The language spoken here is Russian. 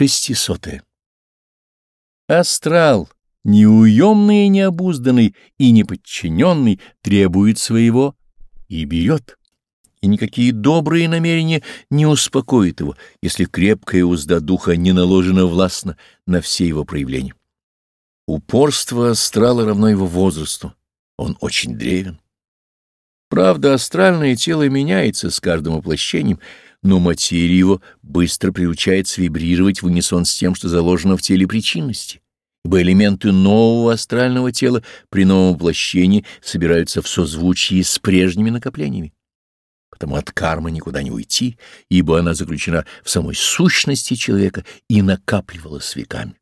Шестисотое. Астрал, неуемный и необузданный и неподчиненный, требует своего и берет. И никакие добрые намерения не успокоят его, если крепкая узда духа не наложена властно на все его проявления. Упорство астрала равно его возрасту, он очень древен. Правда, астральное тело меняется с каждым воплощением, но материя его быстро приучается вибрировать в унисон с тем, что заложено в теле причинности, ибо элементы нового астрального тела при новом воплощении собираются в созвучии с прежними накоплениями. Потому от кармы никуда не уйти, ибо она заключена в самой сущности человека и накапливалась веками.